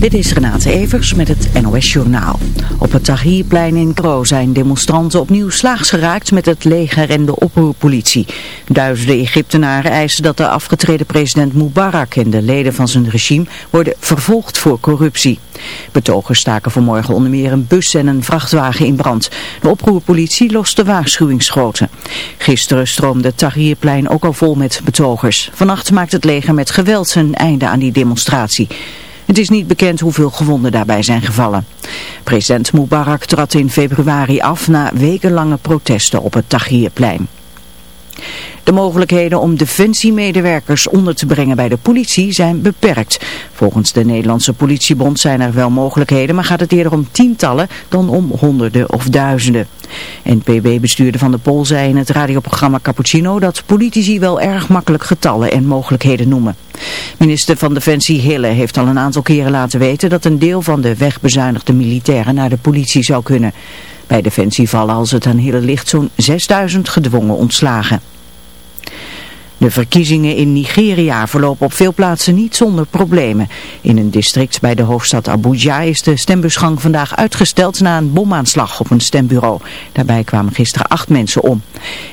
Dit is Renate Evers met het NOS Journaal. Op het Tahrirplein in Kro zijn demonstranten opnieuw slaags geraakt met het leger en de oproerpolitie. Duizenden Egyptenaren eisen dat de afgetreden president Mubarak en de leden van zijn regime worden vervolgd voor corruptie. Betogers staken vanmorgen onder meer een bus en een vrachtwagen in brand. De oproerpolitie loste waarschuwingsschoten. Gisteren stroomde het Tahrirplein ook al vol met betogers. Vannacht maakt het leger met geweld een einde aan die demonstratie. Het is niet bekend hoeveel gewonden daarbij zijn gevallen. President Mubarak trad in februari af na wekenlange protesten op het Tahrirplein. De mogelijkheden om defensiemedewerkers onder te brengen bij de politie zijn beperkt. Volgens de Nederlandse politiebond zijn er wel mogelijkheden, maar gaat het eerder om tientallen dan om honderden of duizenden. NPB-bestuurder Van de Pol zei in het radioprogramma Cappuccino dat politici wel erg makkelijk getallen en mogelijkheden noemen. Minister van Defensie Hille heeft al een aantal keren laten weten dat een deel van de wegbezuinigde militairen naar de politie zou kunnen. Bij Defensie vallen als het aan Hille ligt zo'n 6000 gedwongen ontslagen. De verkiezingen in Nigeria verlopen op veel plaatsen niet zonder problemen. In een district bij de hoofdstad Abuja is de stembusgang vandaag uitgesteld na een bomaanslag op een stembureau. Daarbij kwamen gisteren acht mensen om.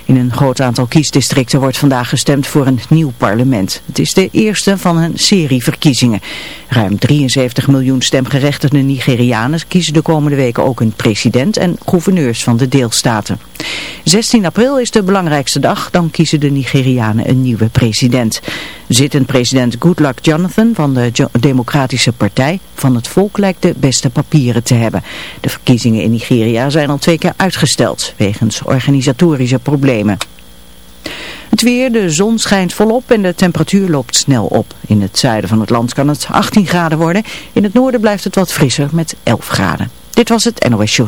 In een groot aantal kiesdistricten wordt vandaag gestemd voor een nieuw parlement. Het is de eerste van een serie verkiezingen. Ruim 73 miljoen stemgerechtigde Nigerianen kiezen de komende weken ook een president en gouverneurs van de deelstaten. 16 april is de belangrijkste dag, dan kiezen de Nigerianen een nieuwe president. Zittend president Goodluck Jonathan van de Democratische Partij van het Volk lijkt de beste papieren te hebben. De verkiezingen in Nigeria zijn al twee keer uitgesteld, wegens organisatorische problemen. Het weer, de zon schijnt volop en de temperatuur loopt snel op. In het zuiden van het land kan het 18 graden worden. In het noorden blijft het wat frisser met 11 graden. Dit was het NOS Show.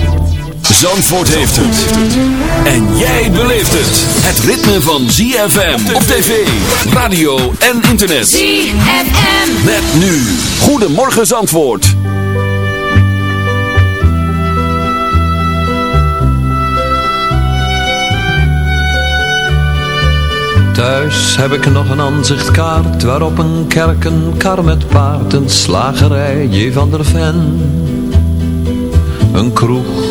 Zandvoort heeft het. En jij beleeft het. Het ritme van ZFM op tv, radio en internet. ZFM. Met nu. Goedemorgen Zandvoort. Thuis heb ik nog een aanzichtkaart waarop een kerk, een kar met paard, een slagerij, J. van der Ven. Een kroeg,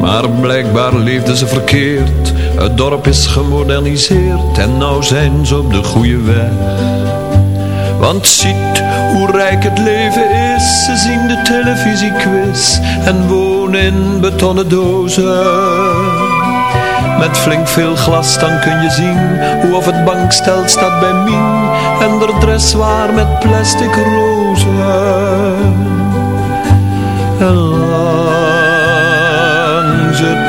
Maar blijkbaar leefden ze verkeerd. Het dorp is gemoderniseerd en nou zijn ze op de goede weg. Want ziet hoe rijk het leven is. Ze zien de televisiequiz en wonen in betonnen dozen. Met flink veel glas dan kun je zien Hoe of het bankstel staat bij Mien En de dress waar met plastic rozen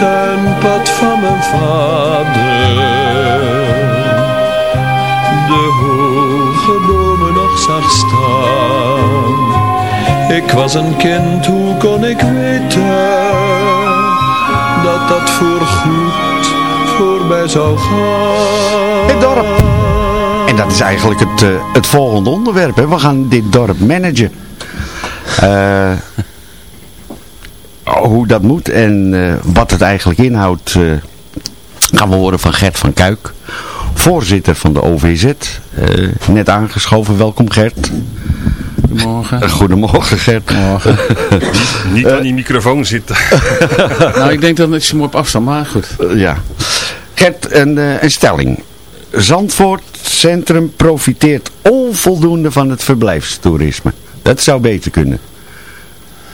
Tuinpad van mijn vader de hoge bomen nog zag staan. Ik was een kind, hoe kon ik weten dat dat voorgoed voorbij zou gaan? Het dorp. En dat is eigenlijk het, eh, het volgende onderwerp. Hè. We gaan dit dorp managen. Eh, hoe dat moet en eh, wat het eigenlijk inhoudt... eh, gaan we horen van Gert van Kuik. Voorzitter van de OVZ. eh, net aangeschoven. Welkom Gert. Goedemorgen. Goedemorgen Gert. Morgen. Niet aan die microfoon zitten. nou, ik denk dat het mooi op afstand, maar goed. Ja. Gert, een, eh, een stelling. Zandvoort Centrum profiteert onvoldoende van het verblijfstoerisme. Dat zou beter kunnen.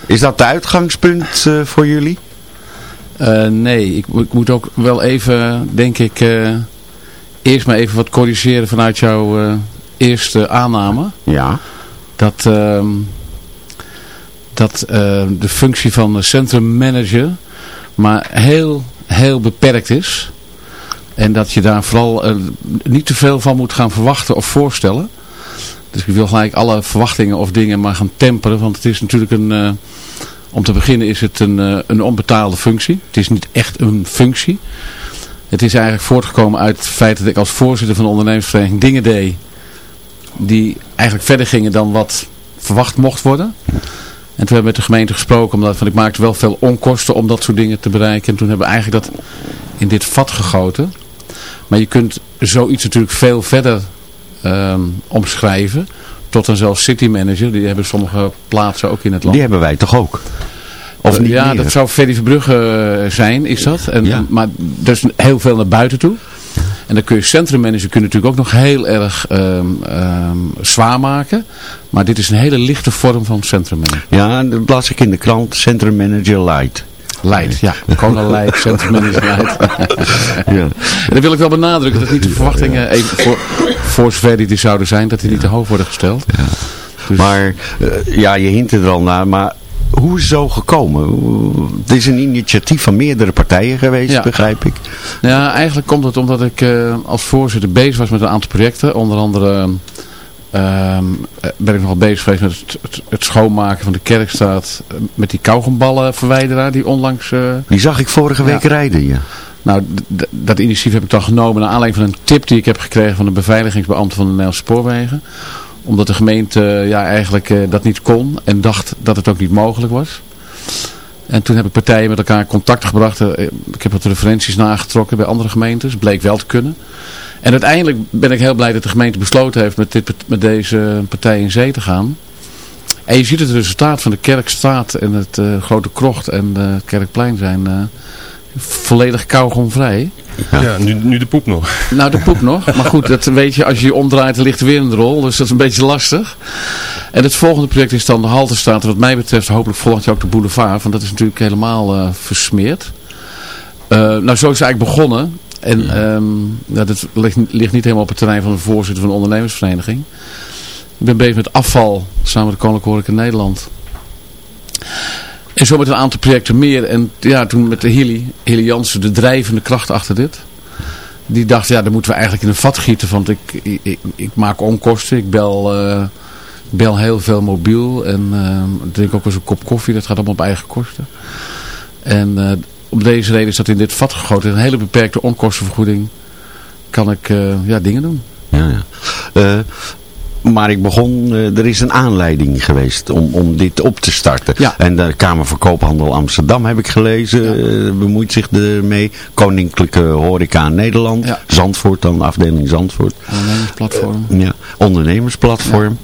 Is dat het uitgangspunt eh, voor jullie? Eh, nee, ik, ik moet ook wel even, denk ik, eh, eerst maar even wat corrigeren vanuit jouw eerste aanname. Ja. Dat, ehm, dat eh, de functie van de centrummanager maar heel, heel beperkt is. En dat je daar vooral niet te veel van moet gaan verwachten of voorstellen. Dus ik wil gelijk alle verwachtingen of dingen maar gaan temperen. Want het is natuurlijk een... eh, om te beginnen is het een, eh, een onbetaalde functie. Het is niet echt een functie. Het is eigenlijk voortgekomen uit het feit dat ik als voorzitter van de ondernemersvereniging dingen deed. Die eigenlijk verder gingen dan wat verwacht mocht worden. En toen hebben we met de gemeente gesproken. Omdat ik maakte wel veel onkosten om dat soort dingen te bereiken. En toen hebben we eigenlijk dat in dit vat gegoten. Maar je kunt zoiets natuurlijk veel verder ehm, omschrijven. Tot een zelfs city manager. Die hebben sommige plaatsen ook in het land. Die hebben wij toch ook? Of niet ja, meer? dat zou Ferry Verbrugge eh, zijn, is dat. En, Ja. Maar er is heel veel naar buiten toe. En dan kun je centrummanager kun je natuurlijk ook nog heel erg ehm, ehm, zwaar maken. Maar dit is een hele lichte vorm van centrummanager. Ja, dat las ik in de krant. Centrum Manager Light. Leid, ja. Kona Leid, centrummanager Leid. Ja. En dan wil ik wel benadrukken dat niet de verwachtingen, even voor, voor zover die er zouden zijn, dat die niet te hoog worden gesteld. Dus- Maar eh, ja, je hint er al naar. Maar hoe is het zo gekomen? Het is een initiatief van meerdere partijen geweest, Ja. begrijp ik. Ja, eigenlijk komt het omdat ik eh, als voorzitter bezig was met een aantal projecten. Onder andere ehm, eh, ben ik nogal bezig geweest met het, het, het schoonmaken van de kerkstraat. eh, Met die kauwgomballenverwijderaar die onlangs... eh, Die zag ik vorige week Ja. rijden, ja. nou, dat initiatief heb ik dan genomen naar aanleiding van een tip die ik heb gekregen van een beveiligingsbeambte van de Nederlandse Spoorwegen. Omdat de gemeente ja, eigenlijk dat niet kon en dacht dat het ook niet mogelijk was. En toen heb ik partijen met elkaar in contact gebracht. Ik heb wat referenties nagetrokken bij andere gemeentes. Bleek wel te kunnen. En uiteindelijk ben ik heel blij dat de gemeente besloten heeft met, dit, met deze partij in zee te gaan. En je ziet het resultaat van de Kerkstraat en het eh, Grote Krocht en eh, het Kerkplein zijn eh, volledig kauwgomvrij. Ja, nu, nu de poep nog. Nou, de poep nog. Maar goed, dat weet je, als je je omdraait, ligt er weer een rol. Dus dat is een beetje lastig. En het volgende project is dan de Haltestraat. En wat mij betreft hopelijk volgend jaar ook de boulevard. Want dat is natuurlijk helemaal eh, versmeerd. Eh, nou, zo is het eigenlijk begonnen. En ehm, ja, dat ligt, ligt niet helemaal op het terrein van de voorzitter van de ondernemersvereniging. Ik ben bezig met afval samen met de Koninklijke Horeca Nederland. En zo met een aantal projecten meer. En ja, toen met de Hilly, Hilly Jansen, de drijvende kracht achter dit. Die dacht, ja, dan moeten we eigenlijk in een vat gieten. Want ik, ik, ik, maak onkosten. Ik bel, eh, bel heel veel mobiel. En uh, drink ook eens een kop koffie. Dat gaat allemaal op eigen kosten. En uh, om deze reden is dat in dit vat gegoten. Een hele beperkte onkostenvergoeding kan ik uh, ja, dingen doen. Ja, ja. Maar ik begon, uh, er is een aanleiding geweest om, om dit op te starten. Ja. En de Kamer van Koophandel Amsterdam heb ik gelezen, Ja. bemoeit zich ermee. Koninklijke Horeca Nederland, Ja. Zandvoort, dan afdeling Zandvoort. Ondernemingsplatform. Ja, ondernemersplatform.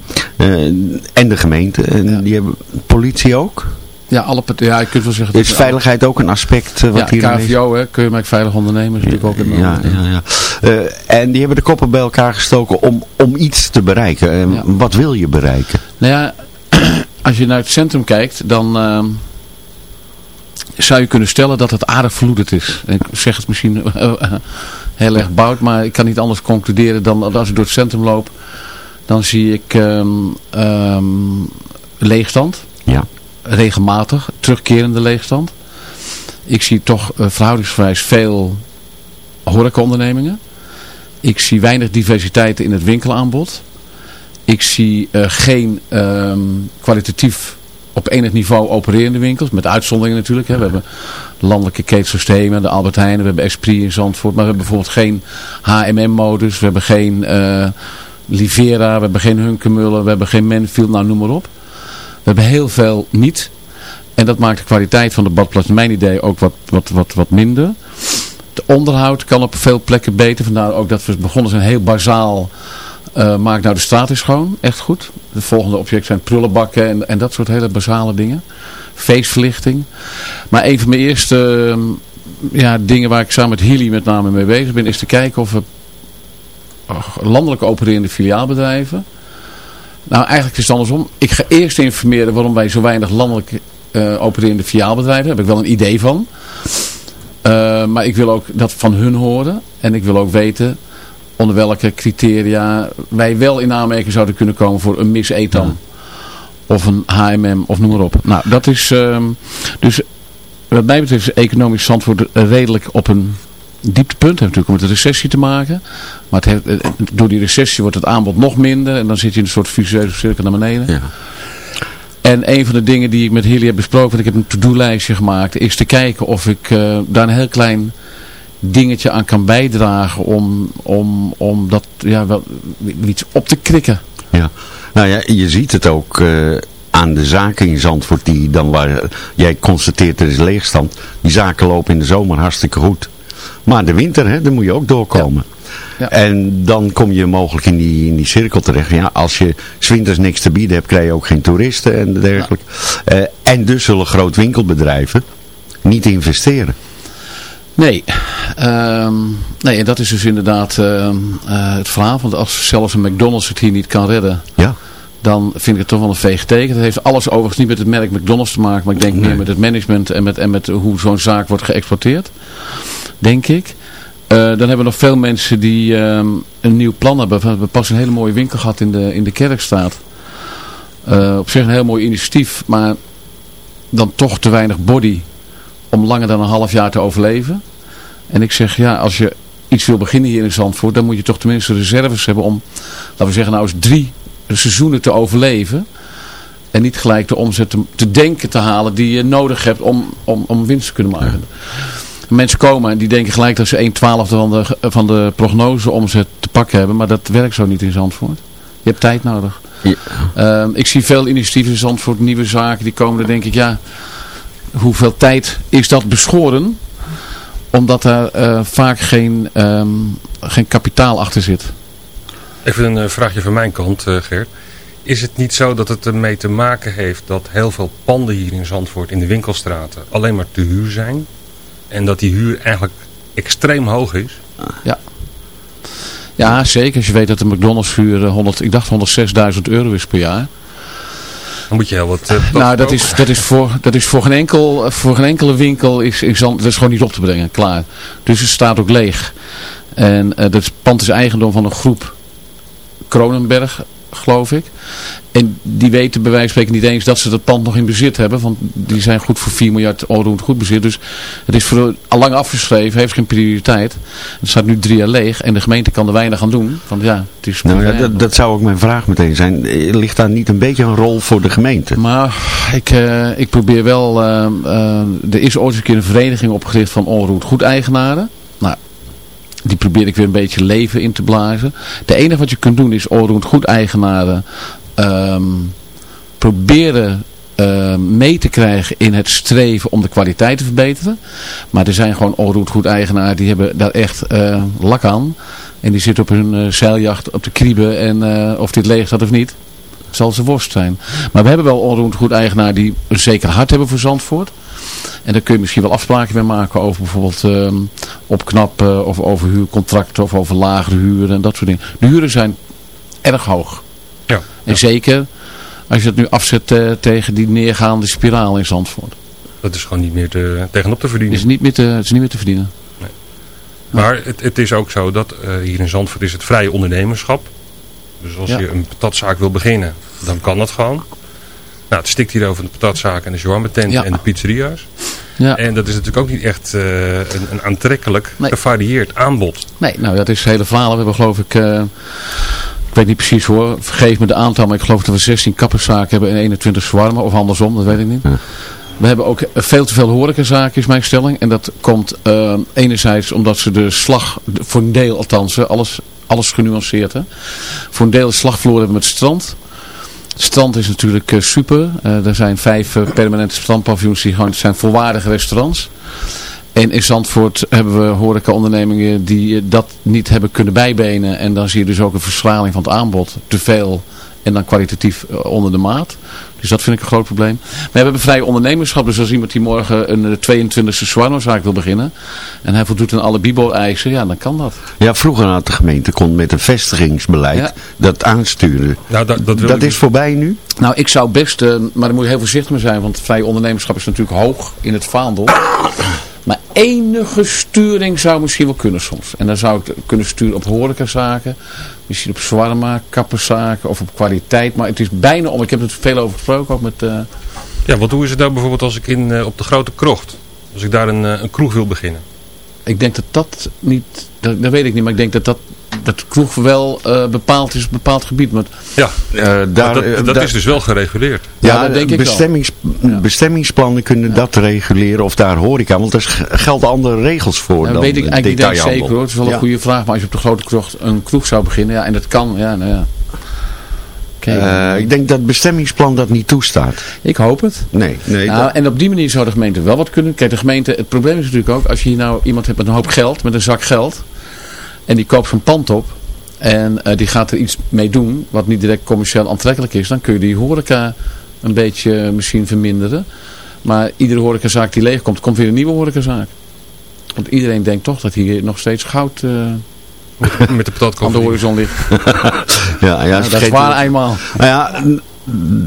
En de gemeente, en die hebben politie ook. Ja, alle ja, je kunt wel zeggen... Is veiligheid ook een aspect uh, wat ja, hier KVO, hè, kun je maar veilig ondernemen. is natuurlijk ook een, ja, ja, ja. Uh, en die hebben de koppen bij elkaar gestoken om, om iets te bereiken. Uh, Ja. Wat wil je bereiken? Nou ja, als je naar het centrum kijkt, dan uh, zou je kunnen stellen dat het aardig verloederd is. Ik zeg het misschien heel erg bout, maar ik kan niet anders concluderen dan dat als ik door het centrum loop, dan zie ik um, um, leegstand. Ja. Regelmatig, terugkerende leegstand. Ik zie toch uh, verhoudingsgewijs veel horecaondernemingen. Ik zie weinig diversiteit in het winkelaanbod. Ik zie uh, geen um, kwalitatief op enig niveau opererende winkels. Met uitzonderingen natuurlijk. Hè. We hebben landelijke ketensystemen, de Albert Heijn, we hebben Esprit in Zandvoort. Maar we hebben bijvoorbeeld geen H&M-modus. We hebben geen uh, Livera, we hebben geen Hunkemullen, we hebben geen Manfield, nou noem maar op. We hebben heel veel niet. En dat maakt de kwaliteit van de badplaats, mijn idee, ook wat, wat, wat, wat minder. Het onderhoud kan op veel plekken beter. Vandaar ook dat we begonnen zijn heel bazaal. Uh, maak nou de straat is schoon. Echt goed. De volgende object zijn prullenbakken en, en dat soort hele basale dingen. Feestverlichting. Maar een van mijn eerste uh, ja, dingen waar ik samen met Hilly met name mee bezig ben. Is te kijken of we landelijk opererende filiaalbedrijven. Nou eigenlijk is het andersom. Ik ga eerst informeren waarom wij zo weinig landelijk uh, opererende filiaalbedrijven hebben. Daar heb ik wel een idee van. Uh, maar ik wil ook dat van hun horen. En ik wil ook weten onder welke criteria wij wel in aanmerking zouden kunnen komen voor een Miss Etam. Ja. Of een HMM of noem maar op. Nou, dat is um, dus wat mij betreft is economisch Zandvoort redelijk op een dieptepunt. Heeft natuurlijk met de recessie te maken. Maar het heeft, door die recessie wordt het aanbod nog minder. En dan zit je in een soort visueuze cirkel naar beneden. Ja. En een van de dingen die ik met Hilly heb besproken, want ik heb een to-do-lijstje gemaakt, is te kijken of ik uh, daar een heel klein dingetje aan kan bijdragen om, om, om dat ja, wel, iets op te krikken. Ja, nou ja, je ziet het ook uh, aan de zaken in Zandvoort die dan waar jij constateert er is leegstand. Die zaken lopen in de zomer hartstikke goed. Maar de winter, hè, daar moet je ook doorkomen. Ja. Ja. En dan kom je mogelijk in die, in die cirkel terecht. Ja, als je zwinters niks te bieden hebt, krijg je ook geen toeristen en dergelijke. Ja. Uh, en dus zullen groot winkelbedrijven niet investeren. Nee, um, nee, en dat is dus inderdaad uh, uh, het verhaal. Want als zelfs een McDonald's het hier niet kan redden, ja. dan vind ik het toch wel een veeg teken. Dat heeft alles overigens niet met het merk McDonald's te maken, maar ik denk nee. meer met het management en met, en met hoe zo'n zaak wordt geëxploiteerd. Denk ik. Uh, dan hebben we nog veel mensen die um, een nieuw plan hebben. We hebben pas een hele mooie winkel gehad in de, in de Kerkstraat. Uh, op zich een heel mooi initiatief, maar dan toch te weinig body om langer dan een half jaar te overleven. En ik zeg, ja, als je iets wil beginnen hier in Zandvoort, dan moet je toch tenminste reserves hebben om, laten we zeggen, nou eens drie seizoenen te overleven. En niet gelijk de omzet te, te denken te halen die je nodig hebt om, om, om winst te kunnen maken. Ja. Mensen komen en die denken gelijk dat ze 1 twaalfde van de, van de prognose omzet te pakken hebben. Maar dat werkt zo niet in Zandvoort. Je hebt tijd nodig. Ja. Uh, ik zie veel initiatieven in Zandvoort, nieuwe zaken die komen. Dan denk ik, ja, hoeveel tijd is dat beschoren? Omdat er uh, vaak geen, um, geen kapitaal achter zit. Even een uh, vraagje van mijn kant, uh, Gert. Is het niet zo dat het ermee te maken heeft dat heel veel panden hier in Zandvoort in de winkelstraten alleen maar te huur zijn? En dat die huur eigenlijk extreem hoog is? Ja. Ja, zeker. Als je weet dat de McDonald's huur 100, ik dacht 106.000 euro is per jaar. Dan moet je heel wat... Uh, nou, dat is, dat is, voor, dat is voor, geen enkel, voor geen enkele winkel is, is, dat is gewoon niet op te brengen. Klaar. Dus het staat ook leeg. En uh, dat pand is eigendom van een groep Kronenberg geloof ik. En die weten bij wijze van spreken niet eens dat ze dat pand nog in bezit hebben. Want die zijn goed voor 4 miljard onroerend goed bezit. Dus het is voor al lang afgeschreven, heeft geen prioriteit. Het staat nu drie jaar leeg en de gemeente kan er weinig aan doen. Want ja, het is Nou ja, dat, dat zou ook mijn vraag meteen zijn. Eh, Ligt daar niet een beetje een rol voor de gemeente? Maar ik, eh, ik probeer wel, eh, er is ooit een keer een vereniging opgericht van onroerend goed eigenaren. Die probeer ik weer een beetje leven in te blazen. De enige wat je kunt doen is onroerend goed eigenaren ehm, proberen eh, mee te krijgen in het streven om de kwaliteit te verbeteren. Maar er zijn gewoon onroerend goed eigenaren die hebben daar echt eh, lak aan. En die zitten op hun eh, zeiljacht op de krieben en eh, of dit leeg staat of niet zal ze worst zijn. Maar we hebben wel onroerend goed eigenaar die een zeker hart hebben voor Zandvoort. En daar kun je misschien wel afspraken mee maken over bijvoorbeeld ehm, opknappen of over huurcontracten of over lagere huren en dat soort dingen. De huren zijn erg hoog. Ja. En zeker als je het nu afzet eh, tegen die neergaande spiraal in Zandvoort. Dat is gewoon niet meer te, tegenop te verdienen. is niet meer te, het is niet meer te verdienen. Maar het, het is ook zo dat eh, hier in Zandvoort is het vrije ondernemerschap. Dus als Ja. je een patatzaak wil beginnen, dan kan dat gewoon. Nou, het stikt hier over de patatzaak en de shawarma tent Ja. en de pizzeria's. Ja. En dat is natuurlijk ook niet echt eh, een, een aantrekkelijk, Nee. gevarieerd aanbod. Nee, nou dat is het hele verhaal. We hebben geloof ik, eh, ik weet niet precies hoor, vergeef me de aantal, maar ik geloof dat we 16 kapperszaken hebben en 21 zwarmen, of andersom, dat weet ik niet. We hebben ook veel te veel horecazaken is mijn stelling. En dat komt eh, enerzijds omdat ze de slag, voor een deel althans, alles, alles genuanceerd hè. Voor een deel de slag verloren hebben met het strand. Het strand is natuurlijk eh, super. Eh, er zijn vijf eh, permanente strandpaviljoens die zijn volwaardige restaurants. En in Zandvoort hebben we horecaondernemingen die dat niet hebben kunnen bijbenen. En dan zie je dus ook een verschraling van het aanbod. Te veel en dan kwalitatief eh, onder de maat. Dus dat vind ik een groot probleem. Maar we hebben vrij ondernemerschap. Dus als iemand die morgen een eh, 22e Swarno-zaak wil beginnen. En hij voldoet aan alle Bibo-eisen. Ja, dan kan dat. Ja, vroeger had de gemeente kon met een vestigingsbeleid Ja. dat aansturen. Nou, dat, dat, wil Dat ik is voorbij nu? Nou, ik zou best, eh, maar daar moet je heel voorzichtig mee zijn, want vrij ondernemerschap is natuurlijk hoog in het vaandel. Enige sturing zou misschien wel kunnen soms. En dan zou ik kunnen sturen op horecazaken, misschien op zwarma, kapperszaken of op kwaliteit. Maar het is bijna om, ik heb er veel over gesproken, ook met... eh, Ja, want hoe is het nou bijvoorbeeld als ik in, eh, op de Grote Krocht, als ik daar een, eh, een kroeg wil beginnen? ik denk dat dat niet, dat, dat weet ik niet, maar ik denk dat dat, dat kroeg wel eh, bepaald is op een bepaald gebied. Maar Ja, Eh, maar daar, dat, eh, dat daar- is dus wel gereguleerd. Ja, Ja, dat denk ik wel. bestemmings, bestemmingsplannen kunnen dat reguleren of daar horeca, want er gelden andere regels voor dat dan weet ik eigenlijk niet zeker hoor. Het is wel een Ja. goede vraag, maar als je op de grote kroeg een kroeg zou beginnen, ja, en dat kan, ja, nou ja. Eh, ik denk dat het bestemmingsplan dat niet toestaat. ik hoop het. Nee, nee. Nou, dat- en op die manier zou de gemeente wel wat kunnen. Kijk, de gemeente, het probleem is natuurlijk ook, als je hier nou iemand hebt met een hoop geld, met een zak geld, en die koopt zo'n pand op, en eh, die gaat er iets mee doen, wat niet direct commercieel aantrekkelijk is, dan kun je die horeca een beetje eh, misschien verminderen. Maar iedere horecazaak die leegkomt, komt weer een nieuwe horecazaak. Want iedereen denkt toch dat hier nog steeds goud eh, Met de patatkoffie. aan de horizon ligt. ja, ja, Nou, dat is waar eenmaal. Nou ja,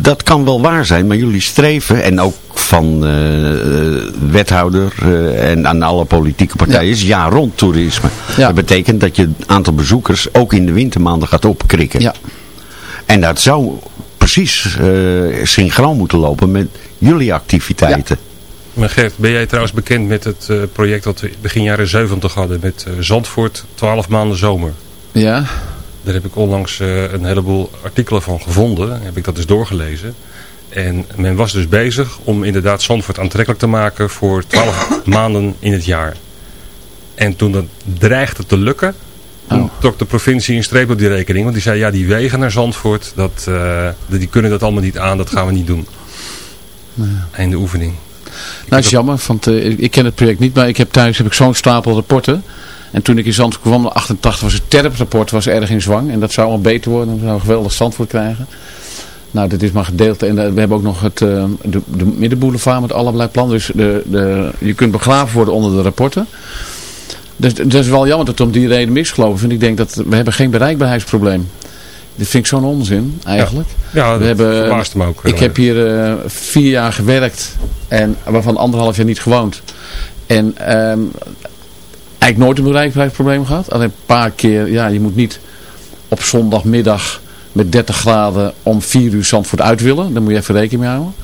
dat kan wel waar zijn, maar jullie streven, en ook van eh, wethouder eh, en aan alle politieke partijen, is jaar rond toerisme. Ja. Dat betekent dat je het aantal bezoekers ook in de wintermaanden gaat opkrikken. Ja. En dat zou precies eh, synchroon moeten lopen met jullie activiteiten. Maar Gert, ben jij trouwens bekend met het eh, project dat we begin jaren 70 hadden met Zandvoort 12 maanden zomer? Ja, Daar heb ik onlangs eh, een heleboel artikelen van gevonden. Heb ik dat dus doorgelezen. En men was dus bezig om inderdaad Zandvoort aantrekkelijk te maken voor 12 maanden in het jaar. En toen dat dreigde te lukken, toen Oh. trok de provincie een streep op die rekening. Want die zei, ja die wegen naar Zandvoort, dat, eh, die kunnen dat allemaal niet aan, dat gaan we niet doen. Einde oefening. Nou, dat is jammer, want eh, ik- ik ken het project niet, maar ik heb thuis heb ik zo'n stapel rapporten. En toen ik in Zandvoort kwam, in 88 was het TERP-rapport was erg in zwang. En dat zou al beter worden, we zouden geweldig Zandvoort krijgen. Nou, dit is maar gedeeld. En eh, we hebben ook nog het, eh, de, de middenboulevard met allerlei plannen. Dus de, de, je kunt begraven worden onder de rapporten. Dus dat is wel jammer dat het om die reden misgelopen vind. Ik denk dat we hebben geen bereikbaarheidsprobleem. Dit vind ik zo'n onzin, eigenlijk. Ja, We dat hebben- me ook. heel Ik heb hier eh, vier jaar gewerkt en waarvan anderhalf jaar niet gewoond. En ehm, eigenlijk nooit een bereikbaarheidsprobleem gehad. Alleen een paar keer, ja, je moet niet op zondagmiddag met 30 graden om 4 uur Zandvoort uit willen. Daar moet je even rekening mee houden.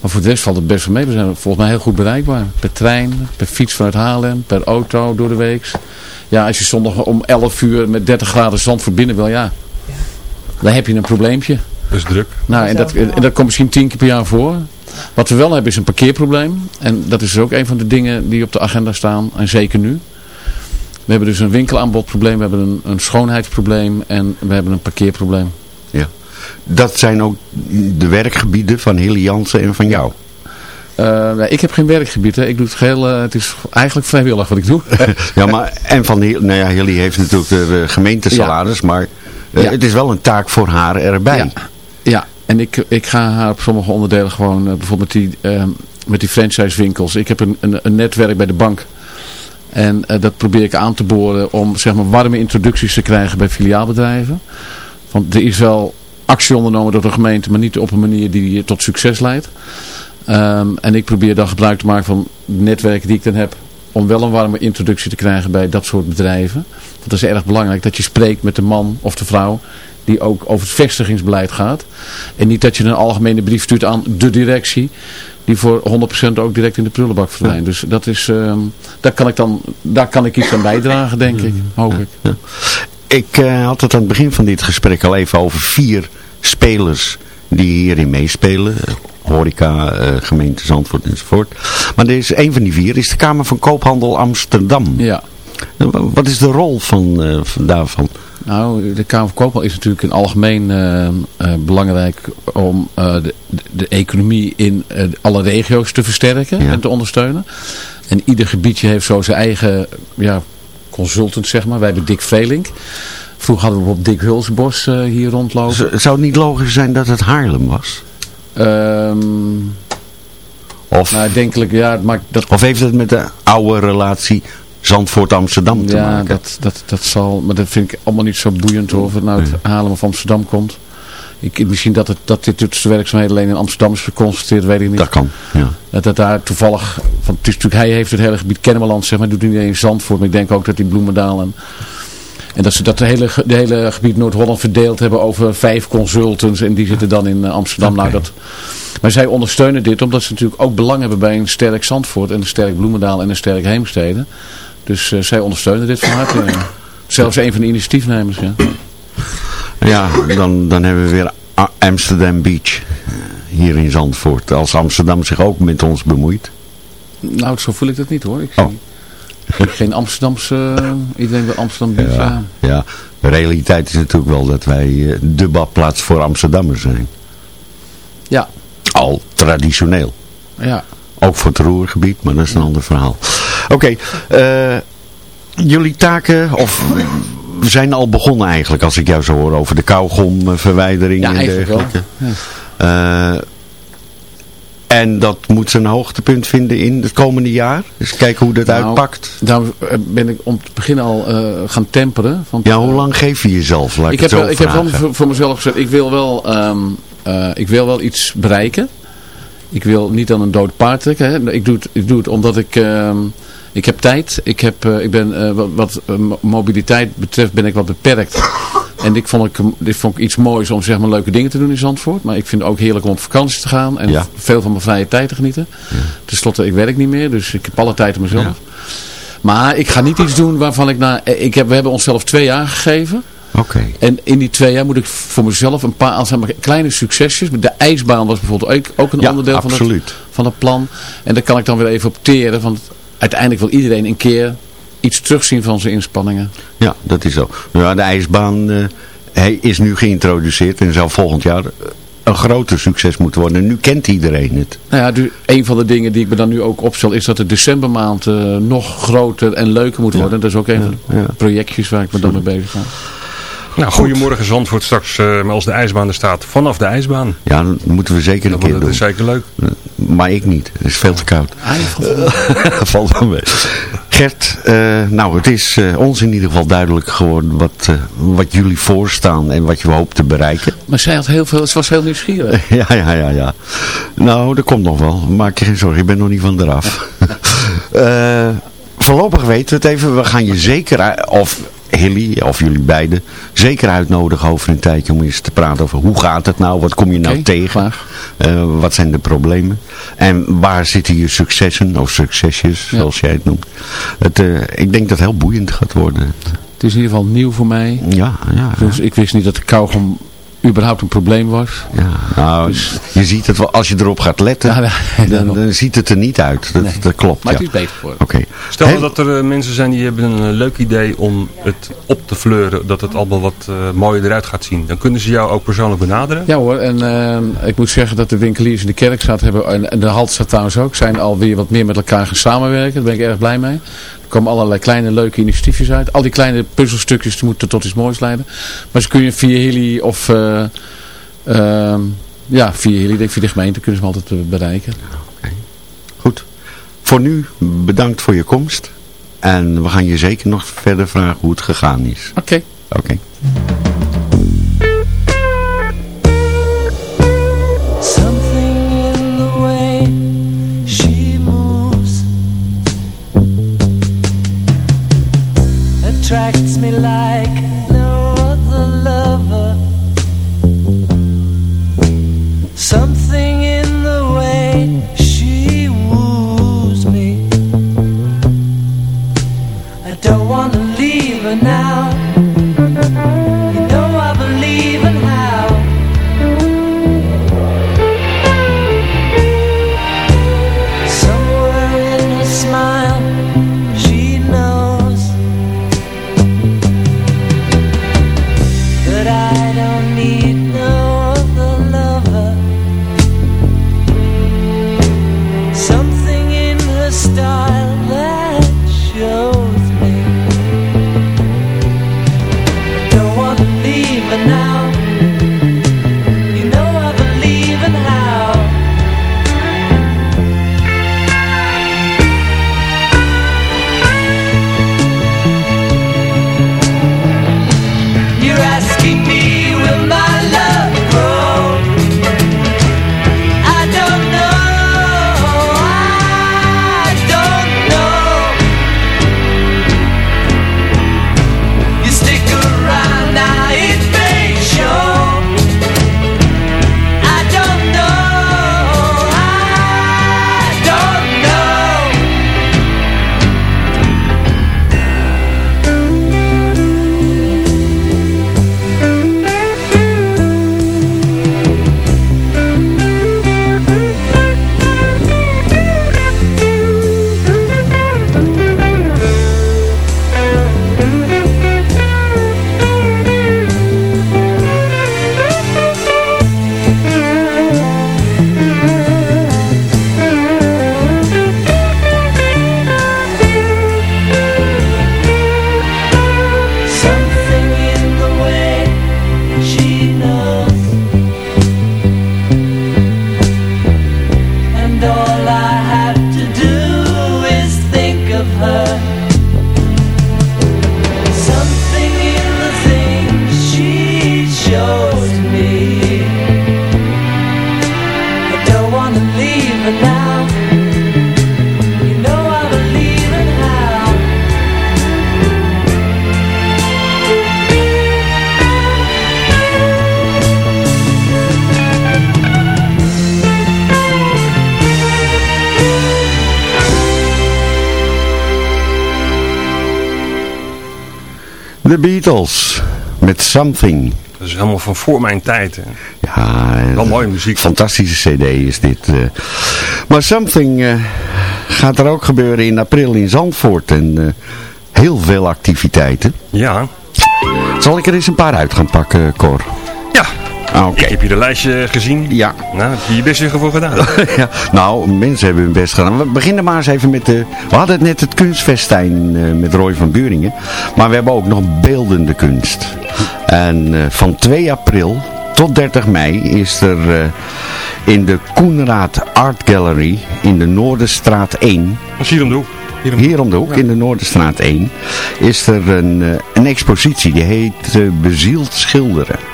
Maar voor de rest valt het best wel mee. We zijn volgens mij heel goed bereikbaar. Per trein, per fiets vanuit Haarlem, per auto door de week. Ja, als je zondag om 11 uur met 30 graden Zandvoort binnen wil, ja. Dan heb je een probleempje. Dat is druk. Nou, en dat, en dat komt misschien tien keer per jaar voor. Wat we wel hebben is een parkeerprobleem. En dat is ook een van de dingen die op de agenda staan. En zeker nu. We hebben dus een winkelaanbodprobleem, we hebben een, een schoonheidsprobleem en we hebben een parkeerprobleem. Ja. Dat zijn ook de werkgebieden van Hilly Jansen en van jou. Uh, ik heb geen werkgebied, hè. ik doe het geheel, uh, het is eigenlijk vrijwillig wat ik doe. ja, maar en van Hilly, nou ja, Hilly heeft natuurlijk de gemeentesalaris, ja. maar ja. het is wel een taak voor haar erbij. Ja, ja. en ik, ik ga haar op sommige onderdelen gewoon, bijvoorbeeld die, met die franchisewinkels. Ik heb een, een, een netwerk bij de bank. En uh, dat probeer ik aan te boren om zeg maar, warme introducties te krijgen bij filiaalbedrijven. Want er is wel actie ondernomen door de gemeente, maar niet op een manier die tot succes leidt. Um, en ik probeer dan gebruik te maken van netwerken die ik dan heb om wel een warme introductie te krijgen bij dat soort bedrijven. Want dat is erg belangrijk dat je spreekt met de man of de vrouw die ook over het vestigingsbeleid gaat. En niet dat je een algemene brief stuurt aan de directie die voor 100% ook direct in de prullenbak verdwijnt. Dus dat is, um, daar, kan ik dan, daar kan ik iets aan bijdragen, denk ik. Hoop ik. Ja. Ik uh, had het aan het begin van dit gesprek al even over vier spelers die hierin meespelen. Horeca, uh, gemeente Zandvoort enzovoort. Maar er is een van die vier is de Kamer van Koophandel Amsterdam. Ja. Wat is de rol van, uh, van daarvan? Nou, de Kamer van Koophandel is natuurlijk in algemeen uh, uh, belangrijk om de, de, economie in alle regio's te versterken ja. en te ondersteunen. En ieder gebiedje heeft zo zijn eigen ja, consultant, zeg maar. Wij hebben Dick Vreelink. Vroeger hadden we op Dick Hulsbos hier rondlopen. Z zou het niet logisch zijn dat het Haarlem was? Um, of, nou, denkelijk, ja, maar dat... of heeft het met de oude relatie Zandvoort-Amsterdam te ja, maken. dat, dat, dat zal, maar dat vind ik allemaal niet zo boeiend of het nou uit Haarlem of Amsterdam komt. Ik, misschien dat, het, dat dit tussen werkzaamheden alleen in Amsterdam is geconstateerd, weet ik niet. Dat kan, ja. Dat, dat daar toevallig, want het is natuurlijk, hij heeft het hele gebied Kennemerland, zeg maar, doet niet alleen Zandvoort, maar ik denk ook dat die Bloemendaal en... En dat ze dat de hele, de hele gebied Noord-Holland verdeeld hebben over vijf consultants. En die zitten dan in Amsterdam. Okay. Nou, dat, maar zij ondersteunen dit omdat ze natuurlijk ook belang hebben bij een sterk Zandvoort. En een sterk Bloemendaal en een sterk Heemstede. Dus uh, zij ondersteunen dit van harte. Zelfs een van de initiatiefnemers. Ja, ja dan, dan hebben we weer Amsterdam Beach hier in Zandvoort. Als Amsterdam zich ook met ons bemoeit. Nou, zo voel ik dat niet hoor. Ik zie oh. geen Amsterdamse... Uh, iedereen wil Amsterdam Beach. Ja, ja, de realiteit is natuurlijk wel dat wij de badplaats voor Amsterdammers zijn. Ja. Al traditioneel. Ja. Ook voor het roergebied, maar dat is een ander verhaal. Oké, okay, uh, jullie taken, of we zijn al begonnen eigenlijk, als ik jou zo hoor, over de kauwgomverwijdering ja, en dergelijke. Ja. Uh, en dat moet zijn hoogtepunt vinden in het komende jaar. Dus kijken hoe dat nou, uitpakt. Daar ben ik om te beginnen al uh, gaan temperen. Want, ja, hoe lang geef je jezelf? Laat ik, ik heb, wel, ik heb wel voor, voor, mezelf gezegd, ik wil wel, um, uh, ik wil wel iets bereiken. Ik wil niet aan een dood paard trekken. Hè. Ik, doe het, ik doe het omdat ik... Uh, ik heb tijd. Ik, heb, uh, ik ben, uh, wat, wat uh, mobiliteit betreft ben ik wat beperkt. En ik vond, ik, dit vond ik iets moois om zeg maar leuke dingen te doen in Zandvoort. Maar ik vind het ook heerlijk om op vakantie te gaan. En ja. veel van mijn vrije tijd te genieten. Ja. Ten slotte, ik werk niet meer. Dus ik heb alle tijd aan mezelf. Ja. Maar ik ga niet iets doen waarvan ik na... Ik heb, we hebben onszelf twee jaar gegeven. Okay. En in die twee jaar moet ik voor mezelf een paar zeg maar, kleine succesjes. De ijsbaan was bijvoorbeeld ook, ook een onderdeel van het, van het plan. En daar kan ik dan weer even opteren. Want uiteindelijk wil iedereen een keer iets terugzien van zijn inspanningen. Ja, dat is zo. Ja, de ijsbaan uh, hij is nu geïntroduceerd en zal volgend jaar een groter succes moeten worden. En nu kent iedereen het. Nou ja, dus een van de dingen die ik me dan nu ook opstel is dat de decembermaand uh, nog groter en leuker moet worden. Ja. Dat is ook een van de projectjes waar ik me dan mee bezig ga. Nou, goedemorgen Zandvoort straks uh, als de ijsbaan er staat. Vanaf de ijsbaan. Ja, dat moeten we zeker een keer doen. Dat is zeker leuk. Maar ik niet. Het is veel te koud. Valt wel mee. Gert, uh, nou het is uh, ons in ieder geval duidelijk geworden wat, wat jullie voorstaan en wat je hoopt te bereiken. Maar zij had heel veel, ze was heel nieuwsgierig. ja, ja, ja, ja. Nou, dat komt nog wel. Maak je geen zorgen, ik ben nog niet van eraf. voorlopig weten we het even. We gaan je zeker, of Hilly, of jullie beiden, zeker uitnodigen over een tijdje om eens te praten over hoe gaat het nou, wat kom je nou tegen. Eh, wat zijn de problemen en waar zitten je successen of succesjes, Ja. zoals jij het noemt. Het, eh, ik denk dat het heel boeiend gaat worden. Het is in ieder geval nieuw voor mij. Ja, ja. Dus ik wist niet dat de kauwgom überhaupt een probleem was. ja. Nou, je ziet het wel, als je erop gaat letten, Ja, dan, ziet het er niet uit. Dat, Nee. dat klopt, Maar ja. het is beter geworden. Oké. Stel Heel- dat er eh, mensen zijn die hebben een eh, leuk idee om het op te fleuren. Dat het allemaal wat eh, mooier eruit gaat zien. Dan kunnen ze jou ook persoonlijk benaderen. Ja hoor, en eh, ik moet zeggen dat de winkeliers in de kerkstraat hebben, en, en de Haltstraat trouwens ook, zijn alweer wat meer met elkaar gaan samenwerken. Daar ben ik erg blij mee. Er komen allerlei kleine leuke initiatiefjes uit. Al die kleine puzzelstukjes moeten tot iets moois leiden. Maar ze kunnen via Hilly of eh, ehm, ja, via Hilly, denk ik, via de gemeente kunnen ze me altijd bereiken. Goed. Voor nu bedankt voor je komst. En we gaan je zeker nog verder vragen hoe het gegaan is. Oké. Oké. Attracts me like The Beatles met Something. Dat is helemaal van voor mijn tijd. Hè. Ja, eh, Wel mooie muziek. Fantastische cd is dit. eh. Maar Something eh, gaat er ook gebeuren in april in Zandvoort. En eh, heel veel activiteiten. Ja. Zal ik er eens een paar uit gaan pakken, Cor? Ah. Ik heb hier de lijstje gezien. Ja. Nou, heb je je best weer voor gedaan. ja. Nou, mensen hebben hun best gedaan. We beginnen maar eens even met de... We hadden net het kunstfestijn eh, met Roy van Buringen. Maar we hebben ook nog beeldende kunst. En eh, van 2 april tot 30 mei is er eh, in de Koenraad Art Gallery in de Noorderstraat 1... Dat is hier om de hoek. Hier om de Hier om de hoek, in de Noorderstraat 1, is er een, een expositie. Die heet Bezield Schilderen.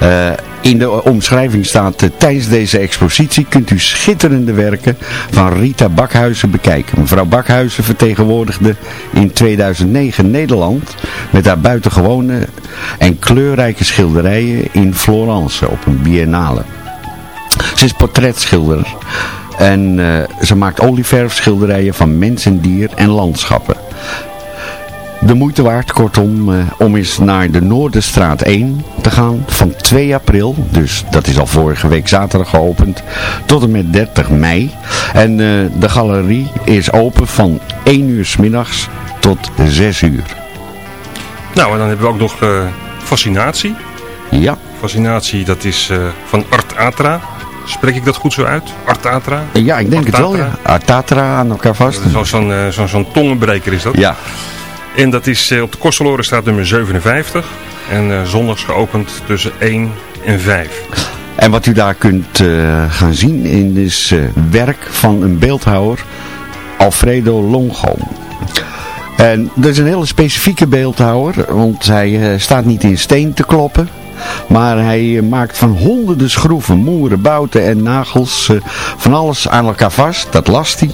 Eh, in de omschrijving staat, eh, tijdens deze expositie kunt u schitterende werken van Rita Bakhuizen bekijken. Mevrouw Bakhuizen vertegenwoordigde in 2009 Nederland met haar buitengewone en kleurrijke schilderijen in Florence op een biennale. Ze is portretschilder en eh, ze maakt olieverfschilderijen van mens en dier en landschappen. De moeite waard, kortom, eh, om eens naar de Noorderstraat 1 te gaan van 2 april, dus dat is al vorige week zaterdag geopend, tot en met 30 mei. En eh, de galerie is open van 1 uur s middags tot 6 uur. Nou, en dan hebben we ook nog eh, Fascinatie. Ja, Fascinatie, dat is van Art Atra. Spreek ik dat goed zo uit? Art Atra? ja ik denk het wel, ja. Artatra aan elkaar vast. Zo- Zo'n zo'n zo'n tongenbreker is dat. Ja, En dat is eh, op de Kostelorenstraat nummer 57. En eh, zondags geopend tussen 1 en 5. En wat u daar kunt eh, gaan zien is werk van een beeldhouwer, Alfredo Longo. En dat is een hele specifieke beeldhouwer, want hij staat niet in steen te kloppen. Maar hij maakt van honderden schroeven, moeren, bouten en nagels van alles aan elkaar vast. Dat last hij.